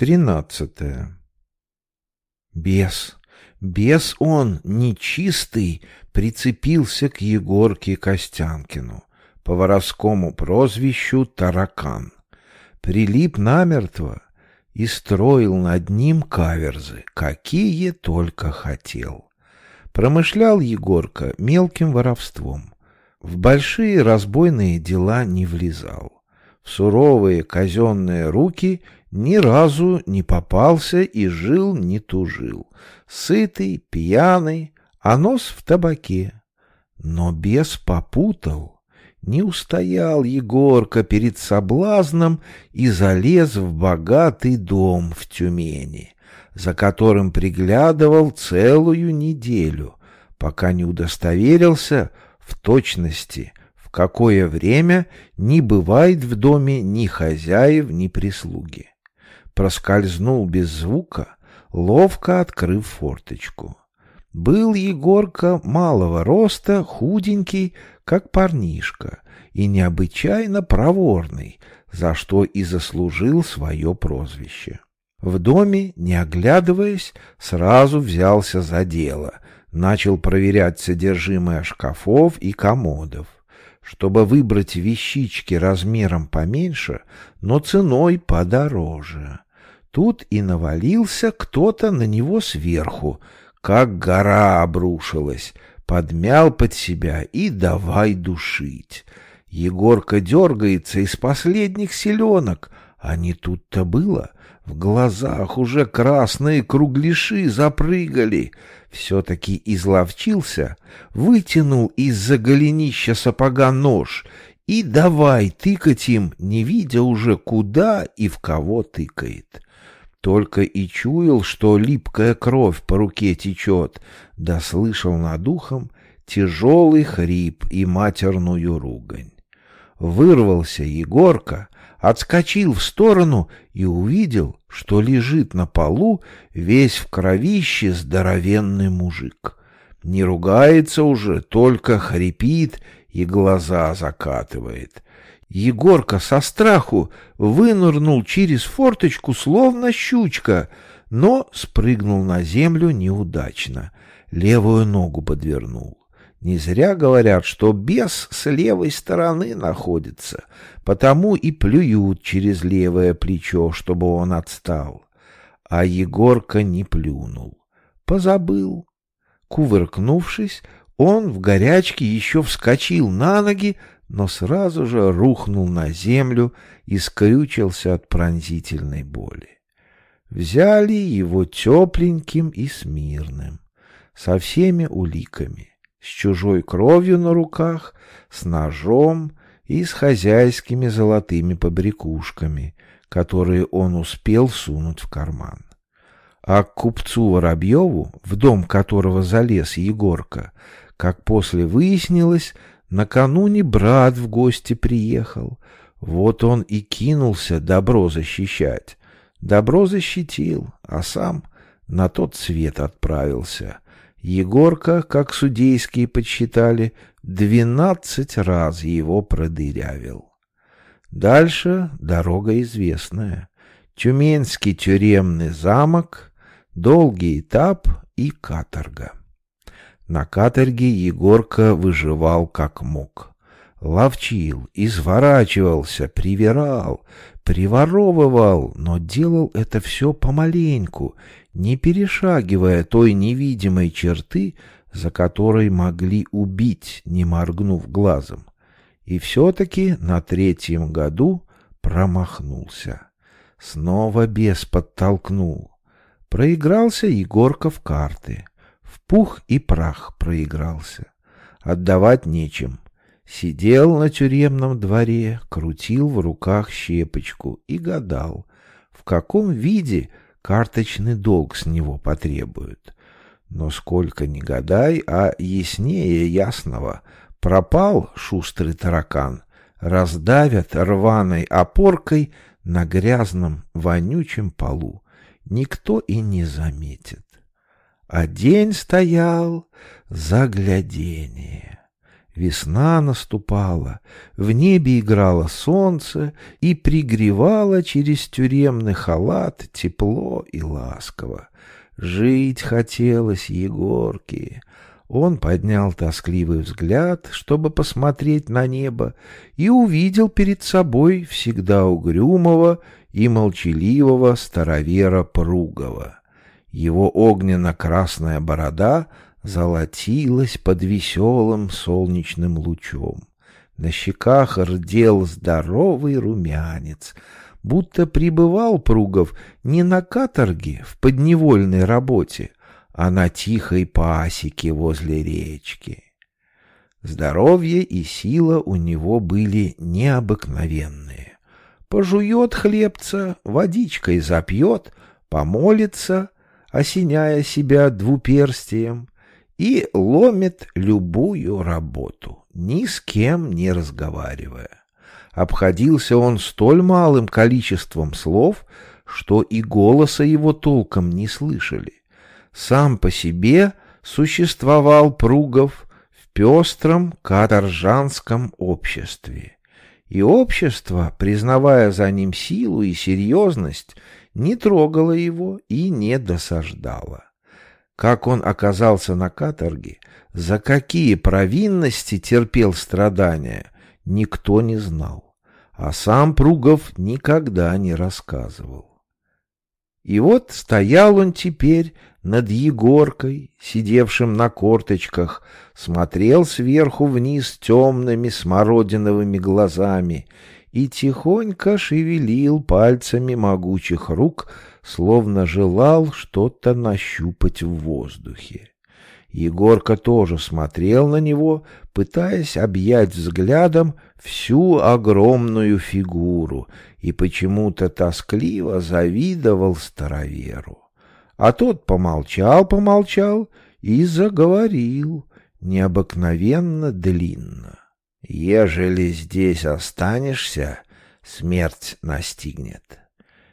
Тринадцатое. Бес, бес он, нечистый, прицепился к Егорке Костянкину, по воровскому прозвищу Таракан. Прилип намертво и строил над ним каверзы, какие только хотел. Промышлял Егорка мелким воровством. В большие разбойные дела не влезал. В суровые казенные руки — ни разу не попался и жил не тужил. Сытый, пьяный, а нос в табаке. Но бес попутал. Не устоял Егорка перед соблазном и залез в богатый дом в Тюмени, за которым приглядывал целую неделю, пока не удостоверился в точности, в какое время не бывает в доме ни хозяев, ни прислуги проскользнул без звука, ловко открыв форточку. Был Егорка малого роста, худенький, как парнишка, и необычайно проворный, за что и заслужил свое прозвище. В доме, не оглядываясь, сразу взялся за дело, начал проверять содержимое шкафов и комодов чтобы выбрать вещички размером поменьше, но ценой подороже. Тут и навалился кто-то на него сверху, как гора обрушилась, подмял под себя и давай душить. Егорка дергается из последних селенок, а не тут-то было. В глазах уже красные кругляши запрыгали. Все-таки изловчился, вытянул из-за голенища сапога нож и давай тыкать им, не видя уже куда и в кого тыкает. Только и чуял, что липкая кровь по руке течет, да слышал над ухом тяжелый хрип и матерную ругань. Вырвался Егорка, отскочил в сторону и увидел, что лежит на полу весь в кровище здоровенный мужик. Не ругается уже, только хрипит и глаза закатывает. Егорка со страху вынырнул через форточку, словно щучка, но спрыгнул на землю неудачно, левую ногу подвернул. Не зря говорят, что бес с левой стороны находится, потому и плюют через левое плечо, чтобы он отстал. А Егорка не плюнул. Позабыл. Кувыркнувшись, он в горячке еще вскочил на ноги, но сразу же рухнул на землю и скрючился от пронзительной боли. Взяли его тепленьким и смирным, со всеми уликами с чужой кровью на руках, с ножом и с хозяйскими золотыми побрякушками, которые он успел сунуть в карман. А к купцу Воробьеву, в дом которого залез Егорка, как после выяснилось, накануне брат в гости приехал. Вот он и кинулся добро защищать. Добро защитил, а сам на тот свет отправился — Егорка, как судейские подсчитали, двенадцать раз его продырявил. Дальше дорога известная. Тюменский тюремный замок, долгий этап и каторга. На каторге Егорка выживал как мог. Ловчил, изворачивался, привирал, приворовывал, но делал это все помаленьку не перешагивая той невидимой черты, за которой могли убить, не моргнув глазом. И все-таки на третьем году промахнулся. Снова бес подтолкнул. Проигрался Егорка в карты. В пух и прах проигрался. Отдавать нечем. Сидел на тюремном дворе, крутил в руках щепочку и гадал, в каком виде карточный долг с него потребуют. Но сколько ни гадай, а яснее ясного. Пропал шустрый таракан, раздавят рваной опоркой на грязном вонючем полу. Никто и не заметит. А день стоял заглядение. Весна наступала, в небе играло солнце и пригревало через тюремный халат тепло и ласково. Жить хотелось Егорке. Он поднял тоскливый взгляд, чтобы посмотреть на небо, и увидел перед собой всегда угрюмого и молчаливого старовера Пругова. Его огненно-красная борода золотилась под веселым солнечным лучом. На щеках рдел здоровый румянец — будто пребывал Пругов не на каторге в подневольной работе, а на тихой пасеке возле речки. Здоровье и сила у него были необыкновенные. Пожует хлебца, водичкой запьет, помолится, осеняя себя двуперстием, и ломит любую работу, ни с кем не разговаривая. Обходился он столь малым количеством слов, что и голоса его толком не слышали. Сам по себе существовал Пругов в пестром каторжанском обществе. И общество, признавая за ним силу и серьезность, не трогало его и не досаждало. Как он оказался на каторге, за какие провинности терпел страдания, никто не знал, а сам Пругов никогда не рассказывал. И вот стоял он теперь над Егоркой, сидевшим на корточках, смотрел сверху вниз темными смородиновыми глазами и тихонько шевелил пальцами могучих рук, словно желал что-то нащупать в воздухе. Егорка тоже смотрел на него, пытаясь объять взглядом всю огромную фигуру, и почему-то тоскливо завидовал староверу. А тот помолчал-помолчал и заговорил необыкновенно длинно. «Ежели здесь останешься, смерть настигнет.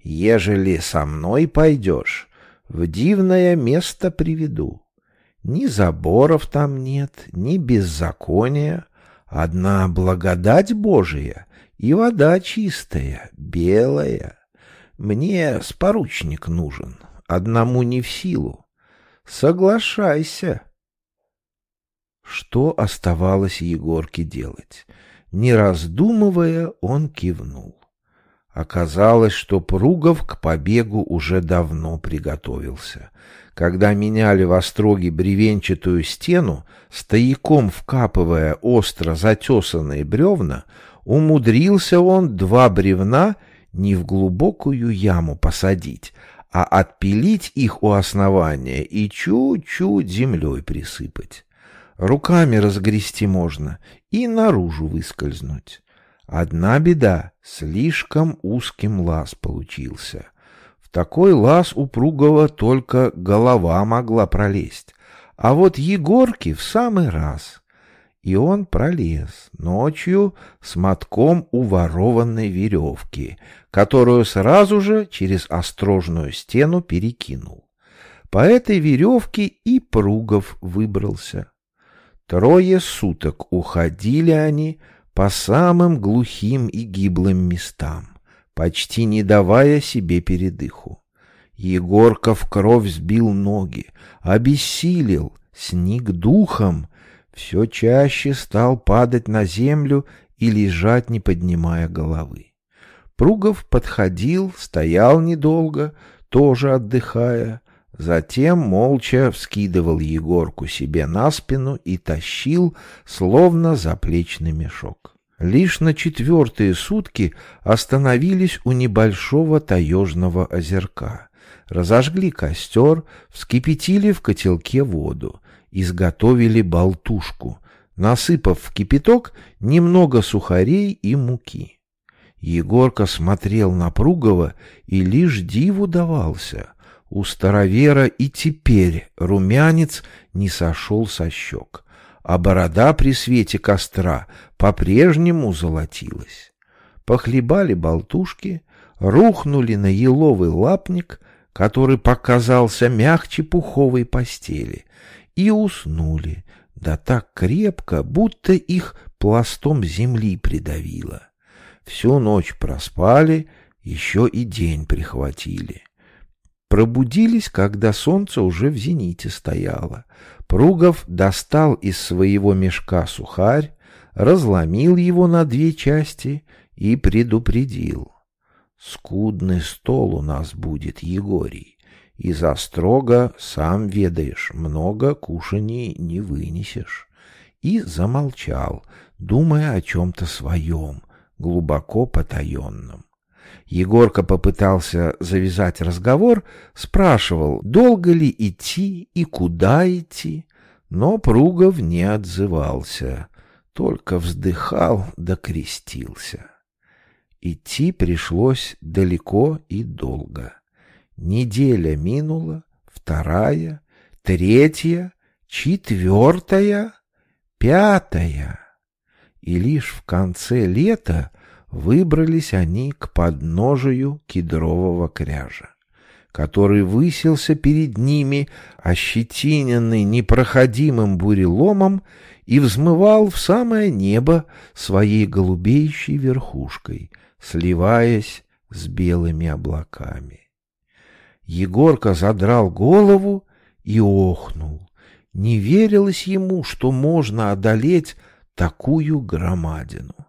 Ежели со мной пойдешь, в дивное место приведу». Ни заборов там нет, ни беззакония, одна благодать Божия и вода чистая, белая. Мне споручник нужен, одному не в силу. Соглашайся. Что оставалось Егорке делать? Не раздумывая, он кивнул. Оказалось, что Пругов к побегу уже давно приготовился. Когда меняли в Остроге бревенчатую стену, стояком вкапывая остро затесанные бревна, умудрился он два бревна не в глубокую яму посадить, а отпилить их у основания и чуть-чуть землей присыпать. Руками разгрести можно и наружу выскользнуть. Одна беда — слишком узким лаз получился — в такой лаз упругого только голова могла пролезть, а вот Егорки в самый раз. И он пролез ночью с мотком уворованной веревки, которую сразу же через острожную стену перекинул. По этой веревке и Пругов выбрался. Трое суток уходили они по самым глухим и гиблым местам почти не давая себе передыху. Егорка в кровь сбил ноги, обессилел, сник духом, все чаще стал падать на землю и лежать, не поднимая головы. Пругов подходил, стоял недолго, тоже отдыхая, затем молча вскидывал Егорку себе на спину и тащил, словно заплечный мешок. Лишь на четвертые сутки остановились у небольшого таежного озерка. Разожгли костер, вскипятили в котелке воду, изготовили болтушку, насыпав в кипяток немного сухарей и муки. Егорка смотрел на Пругова и лишь диву давался. У старовера и теперь румянец не сошел со щек а борода при свете костра по-прежнему золотилась. Похлебали болтушки, рухнули на еловый лапник, который показался мягче пуховой постели, и уснули, да так крепко, будто их пластом земли придавило. Всю ночь проспали, еще и день прихватили. Пробудились, когда солнце уже в зените стояло. Пругов достал из своего мешка сухарь, разломил его на две части и предупредил. «Скудный стол у нас будет, Егорий, и за строго, сам ведаешь, много кушаний не вынесешь». И замолчал, думая о чем-то своем, глубоко потаенном. Егорка попытался завязать разговор, спрашивал, долго ли идти и куда идти, но Пругов не отзывался, только вздыхал да крестился. Идти пришлось далеко и долго. Неделя минула, вторая, третья, четвертая, пятая. И лишь в конце лета выбрались они к подножию кедрового кряжа, который высился перед ними, ощетиненный непроходимым буреломом, и взмывал в самое небо своей голубеющей верхушкой, сливаясь с белыми облаками. Егорка задрал голову и охнул. Не верилось ему, что можно одолеть такую громадину.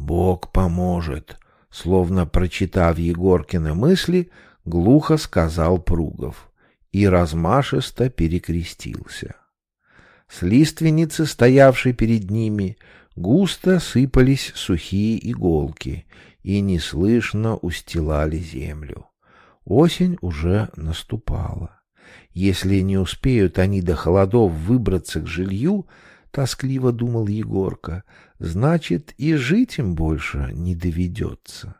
Бог поможет, словно прочитав Егоркины мысли, глухо сказал Пругов и размашисто перекрестился. С лиственницы, стоявшей перед ними, густо сыпались сухие иголки и неслышно устилали землю. Осень уже наступала. Если не успеют они до холодов выбраться к жилью, — тоскливо думал Егорка, — значит, и жить им больше не доведется.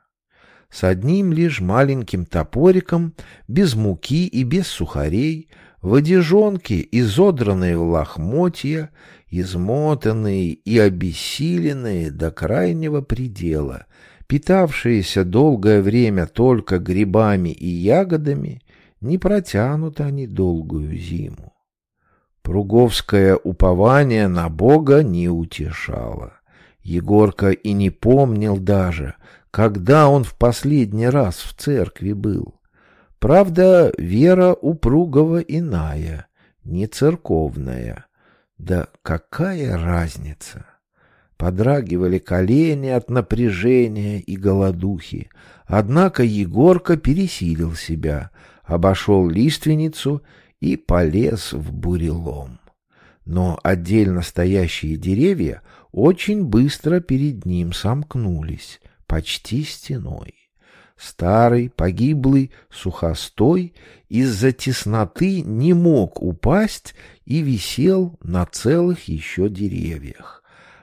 С одним лишь маленьким топориком, без муки и без сухарей, в одежонке, изодранные в лохмотья, измотанные и обессиленные до крайнего предела, питавшиеся долгое время только грибами и ягодами, не протянут они долгую зиму. Пруговское упование на Бога не утешало. Егорка и не помнил даже, когда он в последний раз в церкви был. Правда, вера у Пругова иная, не церковная. Да какая разница? Подрагивали колени от напряжения и голодухи. Однако Егорка пересилил себя, обошел лиственницу и полез в бурелом. Но отдельно стоящие деревья очень быстро перед ним сомкнулись, почти стеной. Старый, погиблый сухостой из-за тесноты не мог упасть и висел на целых еще деревьях.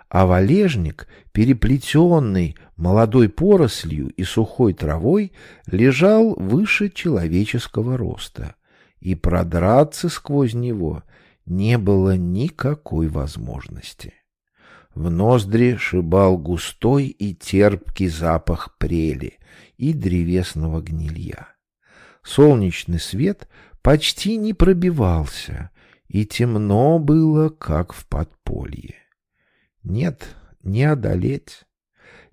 А валежник, переплетенный молодой порослью и сухой травой, лежал выше человеческого роста и продраться сквозь него не было никакой возможности. В ноздри шибал густой и терпкий запах прели и древесного гнилья. Солнечный свет почти не пробивался, и темно было, как в подполье. Нет, не одолеть.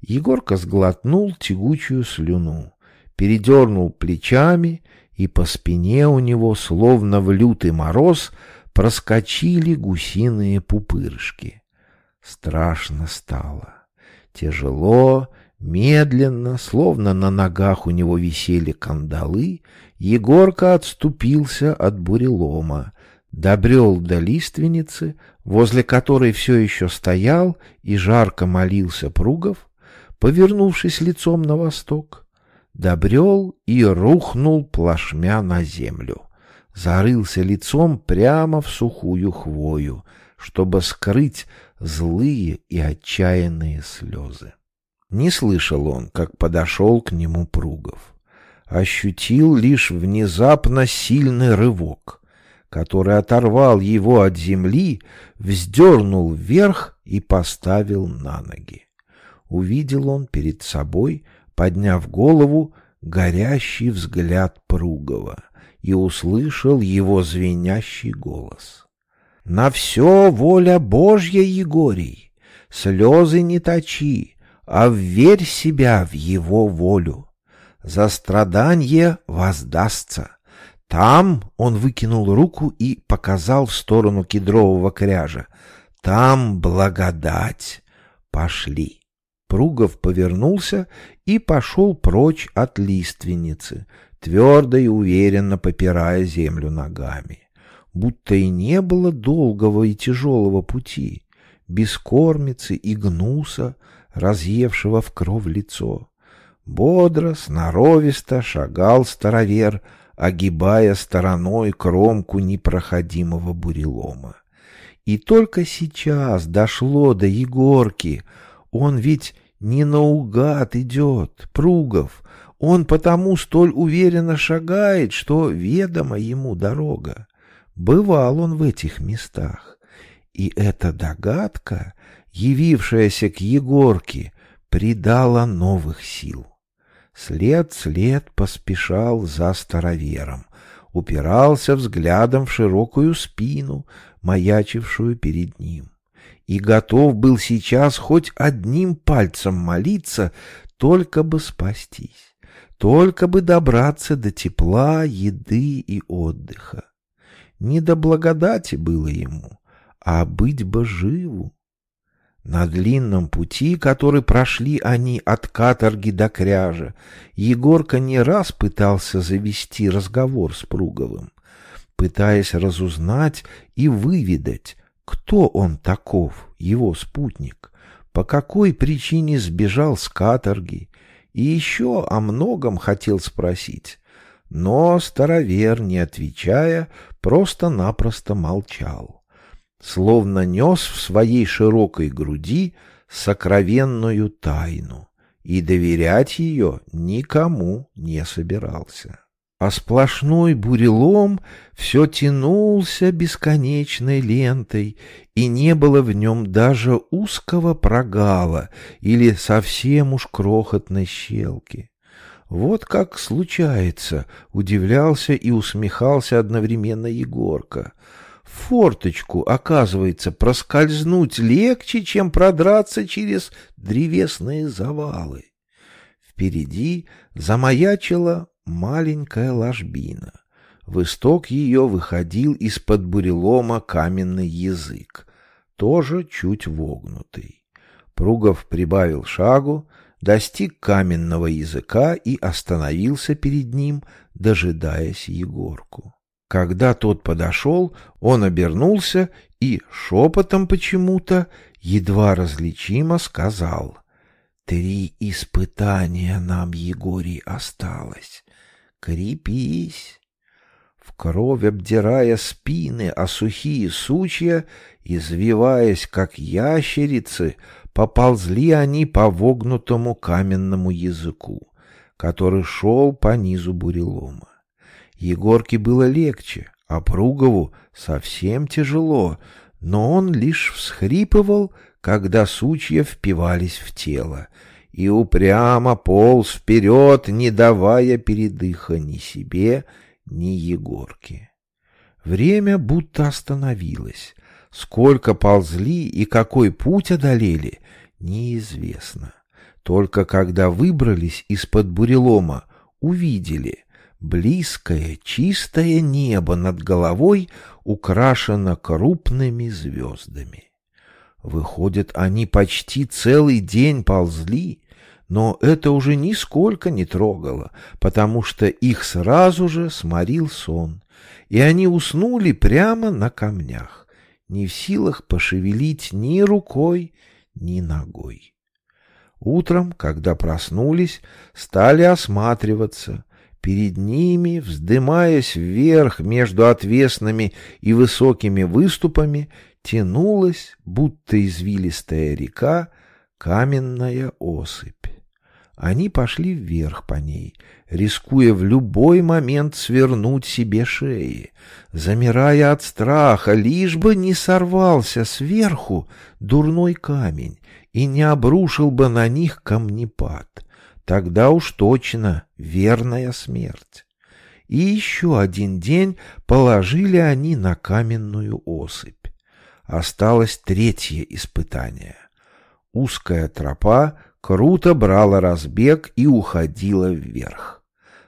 Егорка сглотнул тягучую слюну, передернул плечами и по спине у него, словно в лютый мороз, проскочили гусиные пупырышки. Страшно стало. Тяжело, медленно, словно на ногах у него висели кандалы, Егорка отступился от бурелома, добрел до лиственницы, возле которой все еще стоял и жарко молился Пругов, повернувшись лицом на восток добрел и рухнул плашмя на землю. Зарылся лицом прямо в сухую хвою, чтобы скрыть злые и отчаянные слезы. Не слышал он, как подошел к нему Пругов. Ощутил лишь внезапно сильный рывок, который оторвал его от земли, вздернул вверх и поставил на ноги. Увидел он перед собой подняв голову, горящий взгляд Пругова и услышал его звенящий голос. На все воля Божья, Егорий. Слезы не точи, а вверь себя в его волю. За страдание воздастся. Там он выкинул руку и показал в сторону кедрового кряжа. Там благодать. Пошли. Пругов повернулся и пошел прочь от лиственницы, твердо и уверенно попирая землю ногами. Будто и не было долгого и тяжелого пути, без кормицы и гнуса, разъевшего в кровь лицо. Бодро, сноровисто шагал старовер, огибая стороной кромку непроходимого бурелома. И только сейчас дошло до Егорки. Он ведь не наугад идет, Пругов. Он потому столь уверенно шагает, что ведома ему дорога. Бывал он в этих местах. И эта догадка, явившаяся к Егорке, придала новых сил. След след поспешал за старовером, упирался взглядом в широкую спину, маячившую перед ним, и готов был сейчас хоть одним пальцем молиться, только бы спастись, только бы добраться до тепла, еды и отдыха. Не до благодати было ему, а быть бы живу. На длинном пути, который прошли они от каторги до кряжа, Егорка не раз пытался завести разговор с Пруговым, пытаясь разузнать и выведать, кто он таков, его спутник, по какой причине сбежал с каторги, и еще о многом хотел спросить. Но старовер, не отвечая, просто-напросто молчал словно нес в своей широкой груди сокровенную тайну и доверять ее никому не собирался. А сплошной бурелом все тянулся бесконечной лентой, и не было в нем даже узкого прогала или совсем уж крохотной щелки. Вот как случается, удивлялся и усмехался одновременно Егорка — форточку, оказывается, проскользнуть легче, чем продраться через древесные завалы. Впереди замаячила маленькая ложбина. В исток ее выходил из-под бурелома каменный язык, тоже чуть вогнутый. Пругов прибавил шагу, достиг каменного языка и остановился перед ним, дожидаясь Егорку. Когда тот подошел, он обернулся и шепотом почему-то едва различимо сказал «Три испытания нам, Егорий, осталось. Крепись!» В кровь обдирая спины, а сухие сучья, извиваясь, как ящерицы, поползли они по вогнутому каменному языку, который шел по низу бурелома. Егорке было легче, а Пругову совсем тяжело, но он лишь всхрипывал, когда сучья впивались в тело, и упрямо полз вперед, не давая передыха ни себе, ни Егорке. Время будто остановилось. Сколько ползли и какой путь одолели, неизвестно. Только когда выбрались из-под бурелома, увидели, Близкое, чистое небо над головой украшено крупными звездами. Выходит, они почти целый день ползли, но это уже нисколько не трогало, потому что их сразу же сморил сон, и они уснули прямо на камнях, не в силах пошевелить ни рукой, ни ногой. Утром, когда проснулись, стали осматриваться — Перед ними, вздымаясь вверх между отвесными и высокими выступами, тянулась, будто извилистая река, каменная осыпь. Они пошли вверх по ней, рискуя в любой момент свернуть себе шеи, замирая от страха, лишь бы не сорвался сверху дурной камень и не обрушил бы на них камнепад. Тогда уж точно верная смерть. И еще один день положили они на каменную осыпь. осталось третье испытание. Узкая тропа круто брала разбег и уходила вверх.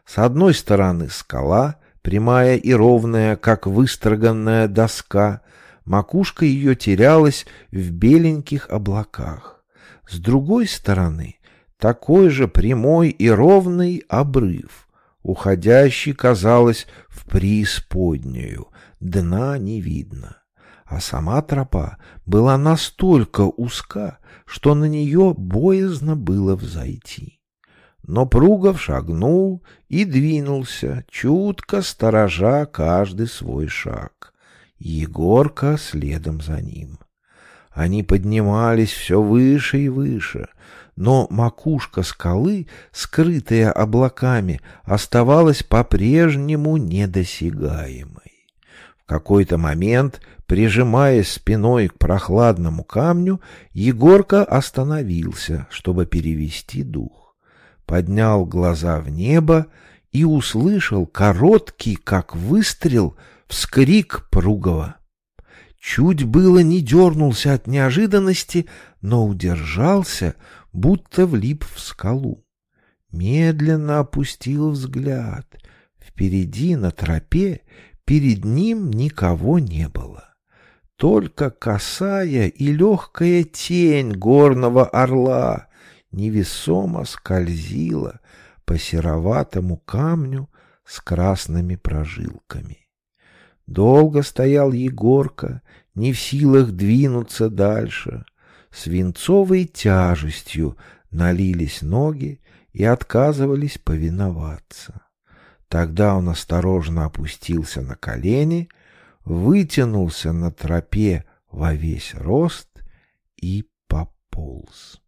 С одной стороны скала, прямая и ровная, как выстроганная доска, макушка ее терялась в беленьких облаках. С другой стороны такой же прямой и ровный обрыв, уходящий, казалось, в преисподнюю, дна не видно. А сама тропа была настолько узка, что на нее боязно было взойти. Но Пругов шагнул и двинулся, чутко сторожа каждый свой шаг. Егорка следом за ним. Они поднимались все выше и выше, но макушка скалы, скрытая облаками, оставалась по-прежнему недосягаемой. Какой-то момент, прижимаясь спиной к прохладному камню, Егорка остановился, чтобы перевести дух. Поднял глаза в небо и услышал короткий, как выстрел, вскрик Пругова. Чуть было не дернулся от неожиданности, но удержался, будто влип в скалу. Медленно опустил взгляд. Впереди на тропе перед ним никого не было. Только косая и легкая тень горного орла невесомо скользила по сероватому камню с красными прожилками. Долго стоял Егорка, не в силах двинуться дальше. Свинцовой тяжестью налились ноги и отказывались повиноваться. Тогда он осторожно опустился на колени, вытянулся на тропе во весь рост и пополз.